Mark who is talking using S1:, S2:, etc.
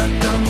S1: the number